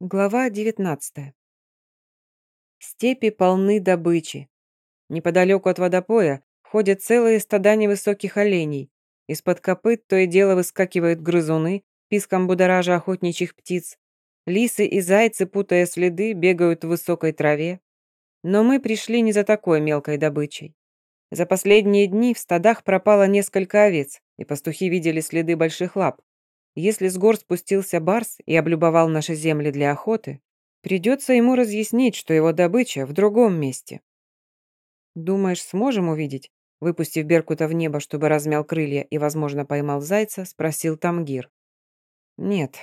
Глава 19. Степи полны добычи. Неподалеку от водопоя ходят целые стада невысоких оленей. Из-под копыт то и дело выскакивают грызуны, писком будоража охотничьих птиц. Лисы и зайцы, путая следы, бегают в высокой траве. Но мы пришли не за такой мелкой добычей. За последние дни в стадах пропало несколько овец, и пастухи видели следы больших лап. Если с гор спустился барс и облюбовал наши земли для охоты, придется ему разъяснить, что его добыча в другом месте. «Думаешь, сможем увидеть?» Выпустив Беркута в небо, чтобы размял крылья и, возможно, поймал зайца, спросил Тамгир. «Нет,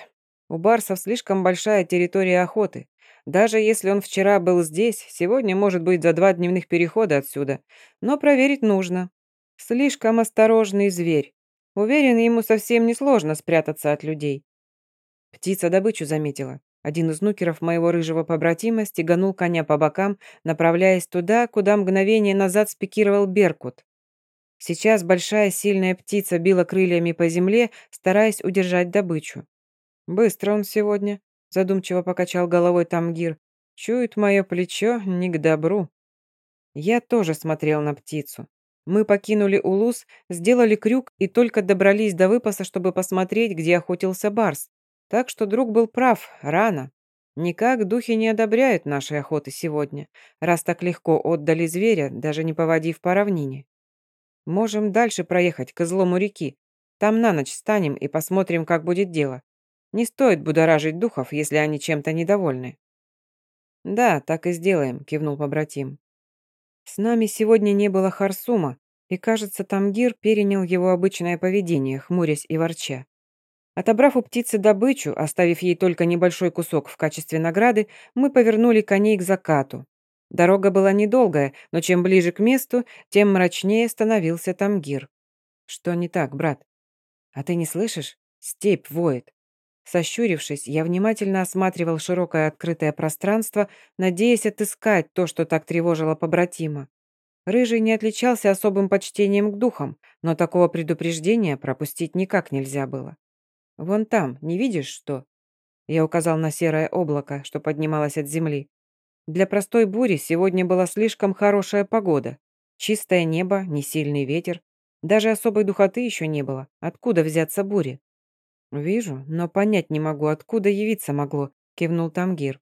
у барсов слишком большая территория охоты. Даже если он вчера был здесь, сегодня может быть за два дневных перехода отсюда. Но проверить нужно. Слишком осторожный зверь. Уверен, ему совсем несложно спрятаться от людей. Птица добычу заметила. Один из нукеров моего рыжего побратима стеганул коня по бокам, направляясь туда, куда мгновение назад спикировал Беркут. Сейчас большая сильная птица била крыльями по земле, стараясь удержать добычу. «Быстро он сегодня», — задумчиво покачал головой Тамгир. «Чует мое плечо не к добру». Я тоже смотрел на птицу. Мы покинули Улус, сделали крюк и только добрались до выпаса, чтобы посмотреть, где охотился Барс. Так что друг был прав, рано. Никак духи не одобряют нашей охоты сегодня, раз так легко отдали зверя, даже не поводив по равнине. Можем дальше проехать к излому реки. Там на ночь станем и посмотрим, как будет дело. Не стоит будоражить духов, если они чем-то недовольны. «Да, так и сделаем», — кивнул побратим. С нами сегодня не было Харсума, и, кажется, Тамгир перенял его обычное поведение, хмурясь и ворча. Отобрав у птицы добычу, оставив ей только небольшой кусок в качестве награды, мы повернули коней к закату. Дорога была недолгая, но чем ближе к месту, тем мрачнее становился Тамгир. «Что не так, брат?» «А ты не слышишь? Степь воет». Сощурившись, я внимательно осматривал широкое открытое пространство, надеясь отыскать то, что так тревожило побратима. Рыжий не отличался особым почтением к духам, но такого предупреждения пропустить никак нельзя было. «Вон там, не видишь, что?» Я указал на серое облако, что поднималось от земли. Для простой бури сегодня была слишком хорошая погода. Чистое небо, не сильный ветер. Даже особой духоты еще не было. Откуда взяться буре? «Вижу, но понять не могу, откуда явиться могло», — кивнул Тамгир.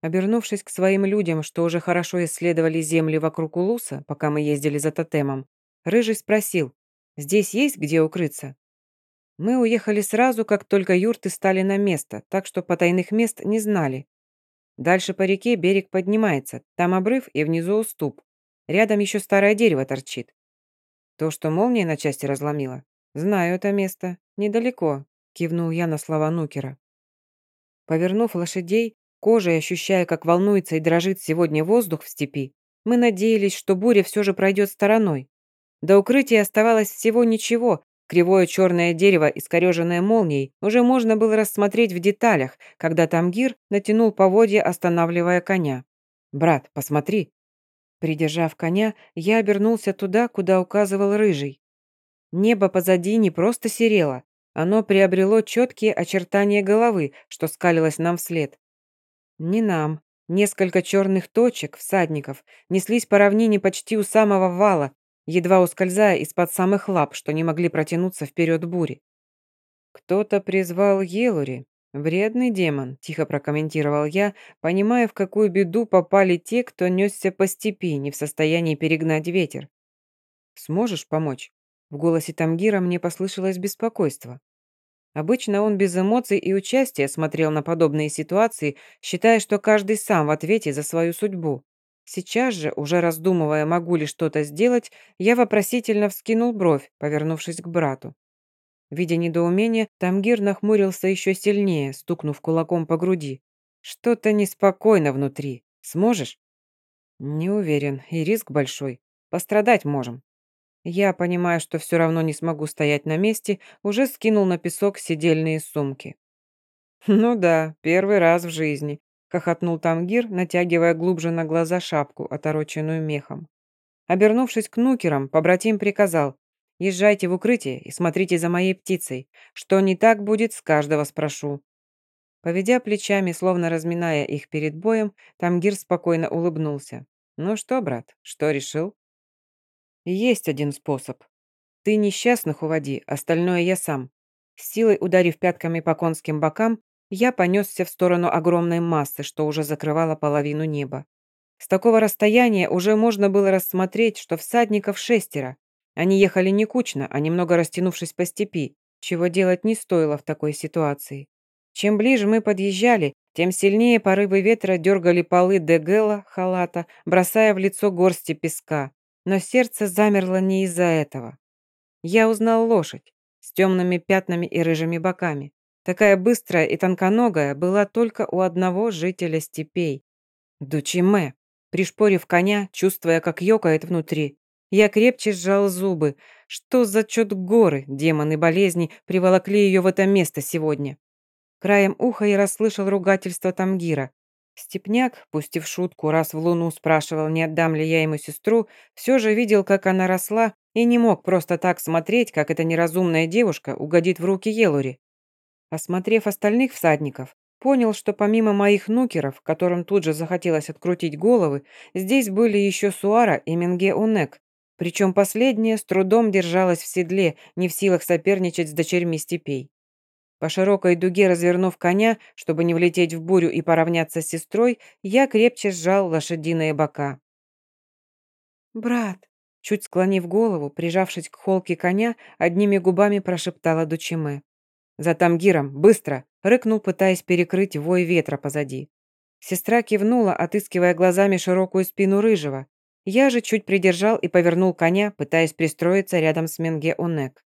Обернувшись к своим людям, что уже хорошо исследовали земли вокруг Улуса, пока мы ездили за тотемом, Рыжий спросил, «Здесь есть где укрыться?» Мы уехали сразу, как только юрты стали на место, так что потайных мест не знали. Дальше по реке берег поднимается, там обрыв и внизу уступ. Рядом еще старое дерево торчит. То, что молния на части разломила, знаю это место. «Недалеко», — кивнул я на слова Нукера. Повернув лошадей, кожей ощущая, как волнуется и дрожит сегодня воздух в степи, мы надеялись, что буря все же пройдет стороной. До укрытия оставалось всего ничего, кривое черное дерево, искореженное молнией, уже можно было рассмотреть в деталях, когда Тамгир натянул поводья, останавливая коня. «Брат, посмотри!» Придержав коня, я обернулся туда, куда указывал Рыжий. Небо позади не просто серело, оно приобрело четкие очертания головы, что скалилось нам вслед. Не нам. Несколько черных точек, всадников, неслись по равнине почти у самого вала, едва ускользая из-под самых лап, что не могли протянуться вперед бури. «Кто-то призвал Елури. Вредный демон», — тихо прокомментировал я, понимая, в какую беду попали те, кто несся по степи, не в состоянии перегнать ветер. «Сможешь помочь?» В голосе Тамгира мне послышалось беспокойство. Обычно он без эмоций и участия смотрел на подобные ситуации, считая, что каждый сам в ответе за свою судьбу. Сейчас же, уже раздумывая, могу ли что-то сделать, я вопросительно вскинул бровь, повернувшись к брату. Видя недоумение, Тамгир нахмурился еще сильнее, стукнув кулаком по груди. «Что-то неспокойно внутри. Сможешь?» «Не уверен, и риск большой. Пострадать можем». Я, понимая, что все равно не смогу стоять на месте, уже скинул на песок сидельные сумки. «Ну да, первый раз в жизни», — хохотнул Тамгир, натягивая глубже на глаза шапку, отороченную мехом. Обернувшись к нукерам, побратим приказал, «Езжайте в укрытие и смотрите за моей птицей. Что не так будет, с каждого спрошу». Поведя плечами, словно разминая их перед боем, Тамгир спокойно улыбнулся. «Ну что, брат, что решил?» «Есть один способ. Ты несчастных уводи, остальное я сам». С силой ударив пятками по конским бокам, я понесся в сторону огромной массы, что уже закрывала половину неба. С такого расстояния уже можно было рассмотреть, что всадников шестеро. Они ехали не кучно, а немного растянувшись по степи, чего делать не стоило в такой ситуации. Чем ближе мы подъезжали, тем сильнее порывы ветра дергали полы дегела, халата, бросая в лицо горсти песка. Но сердце замерло не из-за этого. Я узнал лошадь с темными пятнами и рыжими боками. Такая быстрая и тонконогая была только у одного жителя степей. Дучиме. Пришпорив коня, чувствуя, как ёкает внутри, я крепче сжал зубы. Что за чёт горы, демоны болезни, приволокли ее в это место сегодня? Краем уха я расслышал ругательство Тамгира. Степняк, пустив шутку, раз в луну спрашивал, не отдам ли я ему сестру, все же видел, как она росла, и не мог просто так смотреть, как эта неразумная девушка угодит в руки Елури. Осмотрев остальных всадников, понял, что помимо моих нукеров, которым тут же захотелось открутить головы, здесь были еще Суара и Менге Унек, причем последняя с трудом держалась в седле, не в силах соперничать с дочерьми степей. По широкой дуге развернув коня, чтобы не влететь в бурю и поравняться с сестрой, я крепче сжал лошадиные бока. «Брат!» Чуть склонив голову, прижавшись к холке коня, одними губами прошептала Дучиме. «За Тамгиром! Быстро!» — рыкнул, пытаясь перекрыть вой ветра позади. Сестра кивнула, отыскивая глазами широкую спину рыжего. Я же чуть придержал и повернул коня, пытаясь пристроиться рядом с Менге Онек.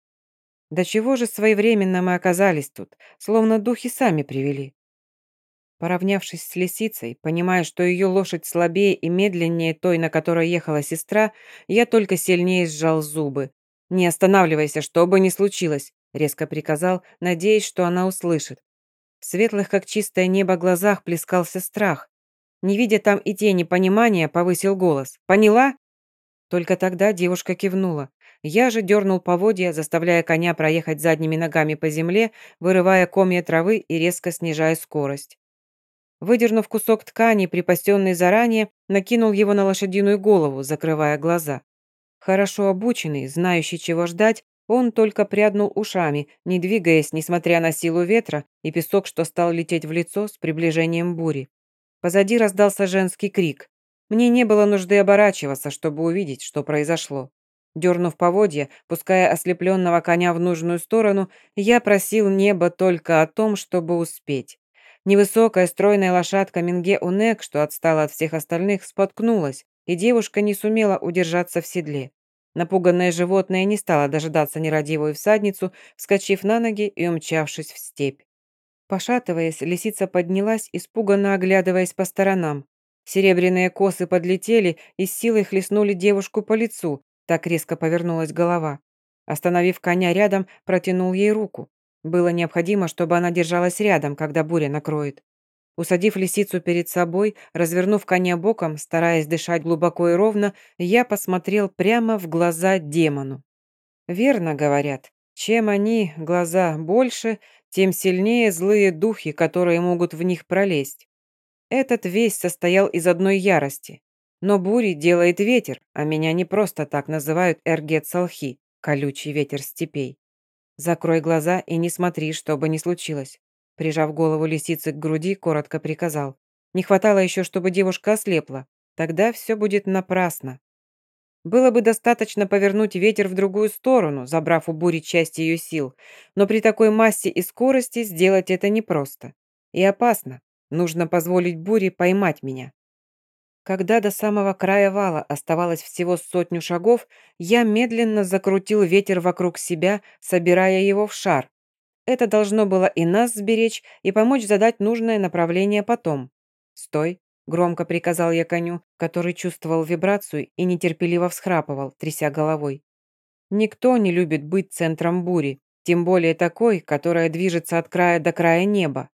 Да чего же своевременно мы оказались тут, словно духи сами привели. Поравнявшись с лисицей, понимая, что ее лошадь слабее и медленнее той, на которой ехала сестра, я только сильнее сжал зубы. «Не останавливайся, что бы ни случилось», — резко приказал, надеясь, что она услышит. В светлых, как чистое небо, глазах плескался страх. Не видя там и тени понимания, повысил голос. «Поняла?» Только тогда девушка кивнула. Я же дернул поводья, заставляя коня проехать задними ногами по земле, вырывая комья травы и резко снижая скорость. Выдернув кусок ткани, припасенный заранее, накинул его на лошадиную голову, закрывая глаза. Хорошо обученный, знающий, чего ждать, он только пряднул ушами, не двигаясь, несмотря на силу ветра и песок, что стал лететь в лицо с приближением бури. Позади раздался женский крик. Мне не было нужды оборачиваться, чтобы увидеть, что произошло. Дернув поводья, пуская ослепленного коня в нужную сторону, я просил небо только о том, чтобы успеть. Невысокая стройная лошадка Минге Унек, что отстала от всех остальных, споткнулась, и девушка не сумела удержаться в седле. Напуганное животное не стало дожидаться нерадивую всадницу, вскочив на ноги и умчавшись в степь. Пошатываясь, лисица поднялась, испуганно оглядываясь по сторонам. Серебряные косы подлетели и с силой хлестнули девушку по лицу, так резко повернулась голова. Остановив коня рядом, протянул ей руку. Было необходимо, чтобы она держалась рядом, когда буря накроет. Усадив лисицу перед собой, развернув коня боком, стараясь дышать глубоко и ровно, я посмотрел прямо в глаза демону. Верно говорят, чем они, глаза, больше, тем сильнее злые духи, которые могут в них пролезть. Этот весь состоял из одной ярости. Но бури делает ветер, а меня не просто так называют Эргет Салхи, колючий ветер степей. Закрой глаза и не смотри, что бы ни случилось. Прижав голову лисицы к груди, коротко приказал. Не хватало еще, чтобы девушка ослепла. Тогда все будет напрасно. Было бы достаточно повернуть ветер в другую сторону, забрав у бури часть ее сил, но при такой массе и скорости сделать это непросто. И опасно. Нужно позволить буре поймать меня. Когда до самого края вала оставалось всего сотню шагов, я медленно закрутил ветер вокруг себя, собирая его в шар. Это должно было и нас сберечь, и помочь задать нужное направление потом. «Стой!» – громко приказал я коню, который чувствовал вибрацию и нетерпеливо всхрапывал, тряся головой. Никто не любит быть центром бури, тем более такой, которая движется от края до края неба.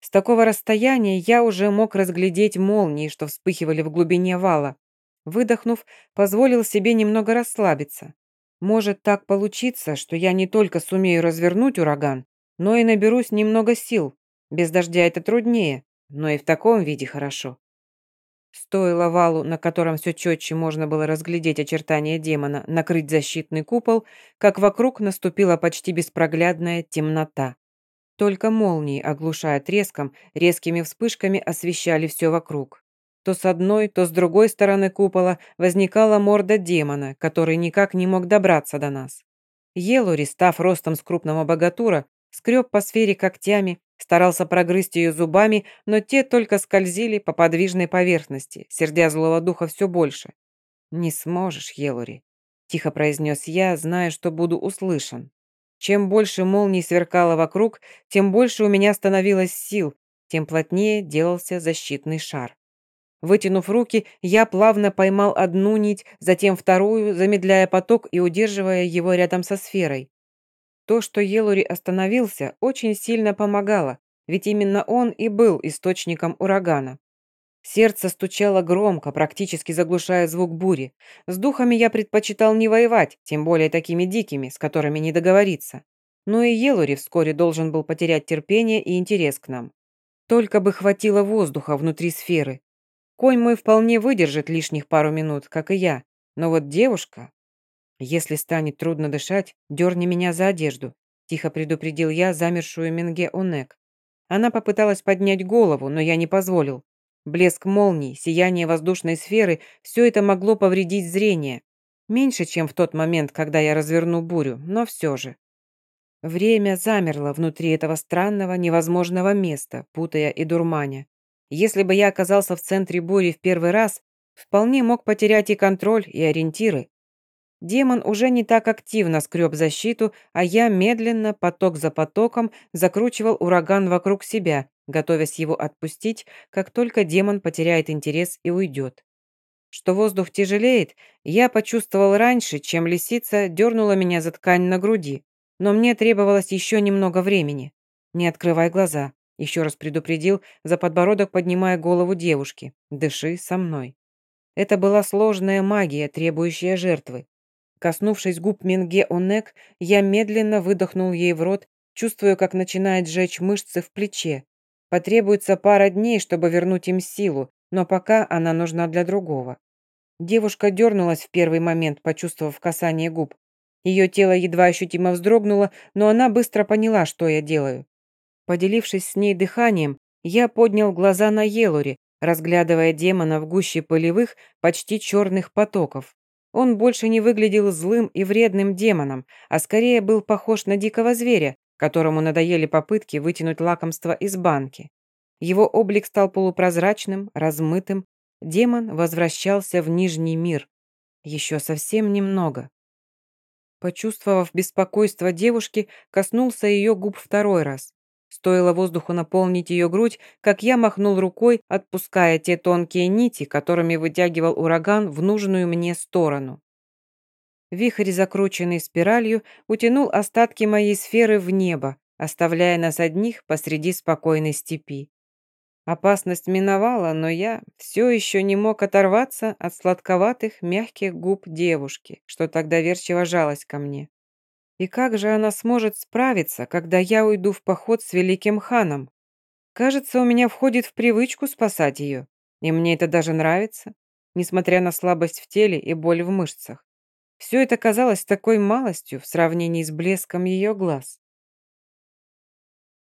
С такого расстояния я уже мог разглядеть молнии, что вспыхивали в глубине вала. Выдохнув, позволил себе немного расслабиться. Может так получиться, что я не только сумею развернуть ураган, но и наберусь немного сил. Без дождя это труднее, но и в таком виде хорошо. Стоило валу, на котором все четче можно было разглядеть очертания демона, накрыть защитный купол, как вокруг наступила почти беспроглядная темнота. Только молнии, оглушая треском, резкими вспышками освещали все вокруг. То с одной, то с другой стороны купола возникала морда демона, который никак не мог добраться до нас. Елури, став ростом с крупного богатура, скреб по сфере когтями, старался прогрызть ее зубами, но те только скользили по подвижной поверхности, сердя злого духа все больше. «Не сможешь, Елури», — тихо произнес я, зная, что буду услышан. Чем больше молний сверкало вокруг, тем больше у меня становилось сил, тем плотнее делался защитный шар. Вытянув руки, я плавно поймал одну нить, затем вторую, замедляя поток и удерживая его рядом со сферой. То, что Елури остановился, очень сильно помогало, ведь именно он и был источником урагана. Сердце стучало громко, практически заглушая звук бури. С духами я предпочитал не воевать, тем более такими дикими, с которыми не договориться. Но и Елури вскоре должен был потерять терпение и интерес к нам. Только бы хватило воздуха внутри сферы. Конь мой вполне выдержит лишних пару минут, как и я. Но вот девушка... Если станет трудно дышать, дерни меня за одежду, тихо предупредил я замершую Минге Онек. Она попыталась поднять голову, но я не позволил. Блеск молний, сияние воздушной сферы – все это могло повредить зрение. Меньше, чем в тот момент, когда я разверну бурю, но все же. Время замерло внутри этого странного, невозможного места, путая и дурманя. Если бы я оказался в центре бури в первый раз, вполне мог потерять и контроль, и ориентиры. Демон уже не так активно скреб защиту, а я медленно, поток за потоком, закручивал ураган вокруг себя, готовясь его отпустить, как только демон потеряет интерес и уйдет. Что воздух тяжелеет, я почувствовал раньше, чем лисица дернула меня за ткань на груди, но мне требовалось еще немного времени. Не открывай глаза. Еще раз предупредил, за подбородок поднимая голову девушки. «Дыши со мной». Это была сложная магия, требующая жертвы. Коснувшись губ Минге Онек, я медленно выдохнул ей в рот, чувствуя, как начинает сжечь мышцы в плече. Потребуется пара дней, чтобы вернуть им силу, но пока она нужна для другого. Девушка дернулась в первый момент, почувствовав касание губ. Ее тело едва ощутимо вздрогнуло, но она быстро поняла, что я делаю. Поделившись с ней дыханием, я поднял глаза на Елури, разглядывая демона в гуще полевых, почти черных потоков. Он больше не выглядел злым и вредным демоном, а скорее был похож на дикого зверя, которому надоели попытки вытянуть лакомство из банки. Его облик стал полупрозрачным, размытым. Демон возвращался в Нижний мир. Еще совсем немного. Почувствовав беспокойство девушки, коснулся ее губ второй раз. Стоило воздуху наполнить ее грудь, как я махнул рукой, отпуская те тонкие нити, которыми вытягивал ураган в нужную мне сторону. Вихрь, закрученный спиралью, утянул остатки моей сферы в небо, оставляя нас одних посреди спокойной степи. Опасность миновала, но я все еще не мог оторваться от сладковатых, мягких губ девушки, что тогда доверчиво жалась ко мне. И как же она сможет справиться, когда я уйду в поход с великим ханом? Кажется, у меня входит в привычку спасать ее, и мне это даже нравится, несмотря на слабость в теле и боль в мышцах. Все это казалось такой малостью в сравнении с блеском ее глаз.